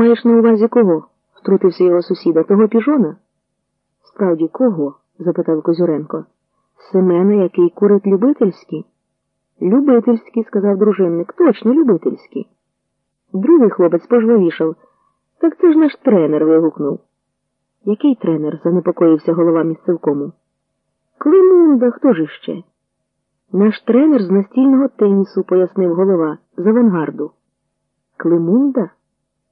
Маєш на увазі кого? втрутився його сусіда. Того піжона? Справді, кого? запитав Козюренко. Семена, який курить любительський? Любительський, сказав дружинник. Точно любительський. Другий хлопець пожвавішав. Так це ж наш тренер. вигукнув. Який тренер? занепокоївся голова місцевкому. Климунда, хто ж іще? Наш тренер з настільного тенісу, пояснив голова, з авангарду. Климунда?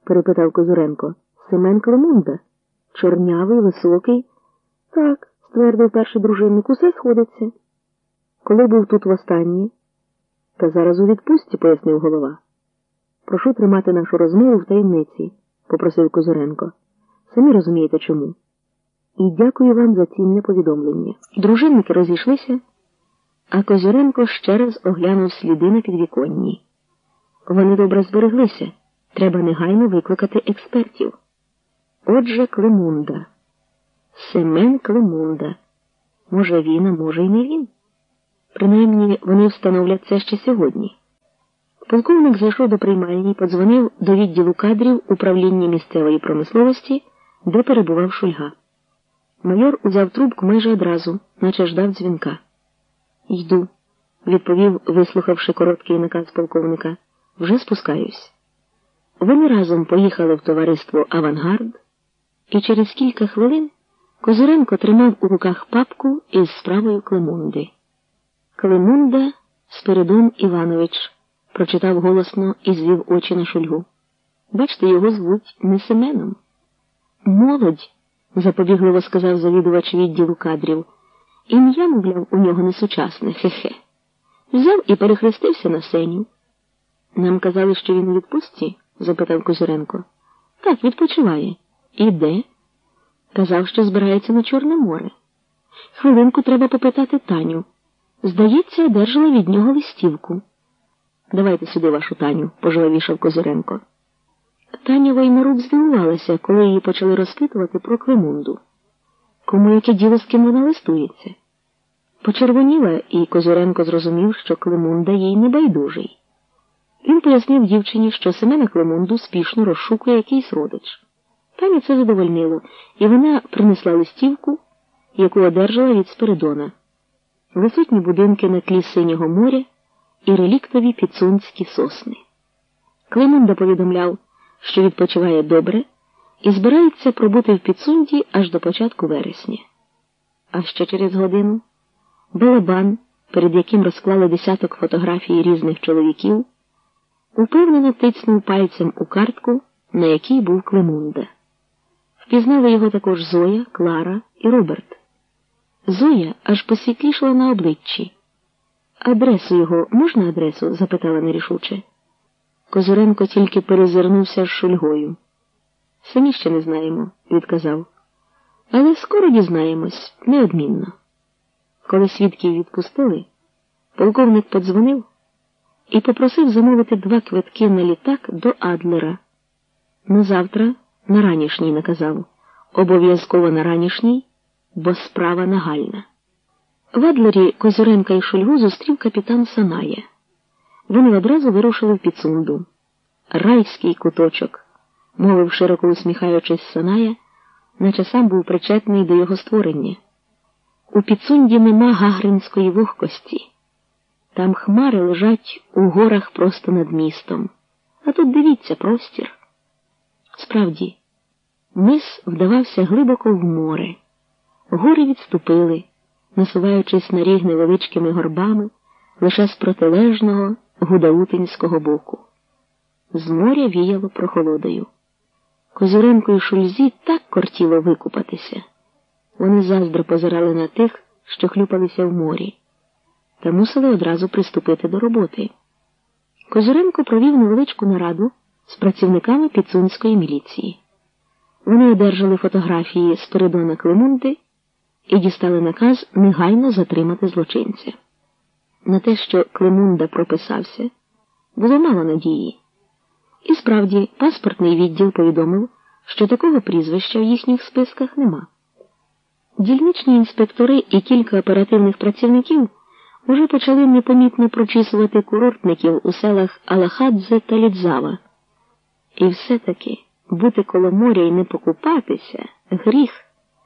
Перепитав Козуренко. Семен Климунда. Чорнявий, високий. Так, ствердив перший дружинник, усе сходиться. Коли був тут востаннє? Та зараз у відпустці, пояснив голова. Прошу тримати нашу розмову в таємниці, попросив Козуренко. Самі розумієте чому. І дякую вам за цінне повідомлення. Дружинники розійшлися, а Козюренко ще раз оглянув сліди на підвіконні. Вони добре збереглися. Треба негайно викликати експертів. Отже, Климунда. Семен Климунда. Може, він, а може, й не він. Принаймні, вони встановлять це ще сьогодні. Полковник зайшов до приймальні подзвонив до відділу кадрів управління місцевої промисловості, де перебував Шульга. Майор узяв трубку майже одразу, наче ждав дзвінка. Йду, відповів, вислухавши короткий наказ полковника. Вже спускаюсь. Вони разом поїхали в товариство Авангард, і через кілька хвилин Козуренко тримав у руках папку із справою Клемунди. Клемунда Спиридон Іванович, прочитав голосно і звів очі на шульгу. Бачите, його звуть не Семеном. Молодь, запобігливо сказав завідувач відділу кадрів. Ім'я, мовляв, у нього несучасне, хе-хе. Взяв і перехрестився на сеню. Нам казали, що він у відпустці? Запитав Козиренко. Так, відпочиває. І де? Казав, що збирається на Чорне море. Хвилинку треба попитати Таню. Здається, одержала від нього листівку. Давайте сюди вашу Таню, пожаловішав Козиренко. Таня Войнарук здивувалася, коли її почали розпитувати про Климунду. Кому яке діло з ким вона листується? Почервоніла, і Козуренко зрозумів, що Климунда їй не байдужий. Він пояснив дівчині, що Семена Климунду спішно розшукує якийсь родич. Таня це задовольнило, і вона принесла листівку, яку одержала від Спиридона. Висотні будинки на тлі синього моря і реліктові підсунські сосни. Климунда повідомляв, що відпочиває добре і збирається пробути в підсунді аж до початку вересня. А ще через годину балабан, перед яким розклали десяток фотографій різних чоловіків, упевнено тицнув пальцем у картку, на якій був Клемунда. Впізнали його також Зоя, Клара і Роберт. Зоя аж посвітлішала на обличчі. Адресу його можна адресу? запитала нерішуче. Козуренко тільки перезирнувся з шульгою. Самі ще не знаємо, відказав. Але скоро дізнаємось, неодмінно. Коли свідків відпустили, полковник подзвонив і попросив замовити два квитки на літак до Адлера. На завтра, на ранішній наказав, обов'язково на ранішній, бо справа нагальна. В Адлері Козюренка і Шульгу зустрів капітан Саная. Вони одразу вирушили в підсунду. Райський куточок, мовив широко усміхаючись Саная, наче сам був причетний до його створення. У підсунді нема гагринської вогкості. Там хмари лежать у горах просто над містом. А тут дивіться простір. Справді, мис вдавався глибоко в море. Гори відступили, насуваючись на ріг невеличкими горбами лише з протилежного гудаутинського боку. З моря віяло прохолодою. Козюренко і шульзі так кортіло викупатися. Вони заздро позирали на тих, що хлюпалися в морі, та мусили одразу приступити до роботи. Козюренко провів невеличку нараду з працівниками підсунської міліції. Вони одержали фотографії Спиридона Климунди і дістали наказ негайно затримати злочинця. На те, що Климунда прописався, було мало надії. І справді, паспортний відділ повідомив, що такого прізвища в їхніх списках нема. Дільничні інспектори і кілька оперативних працівників уже почали непомітно прочісувати курортників у селах Алахадзе та Лідзава. І все-таки бути коло моря і не покупатися гріх.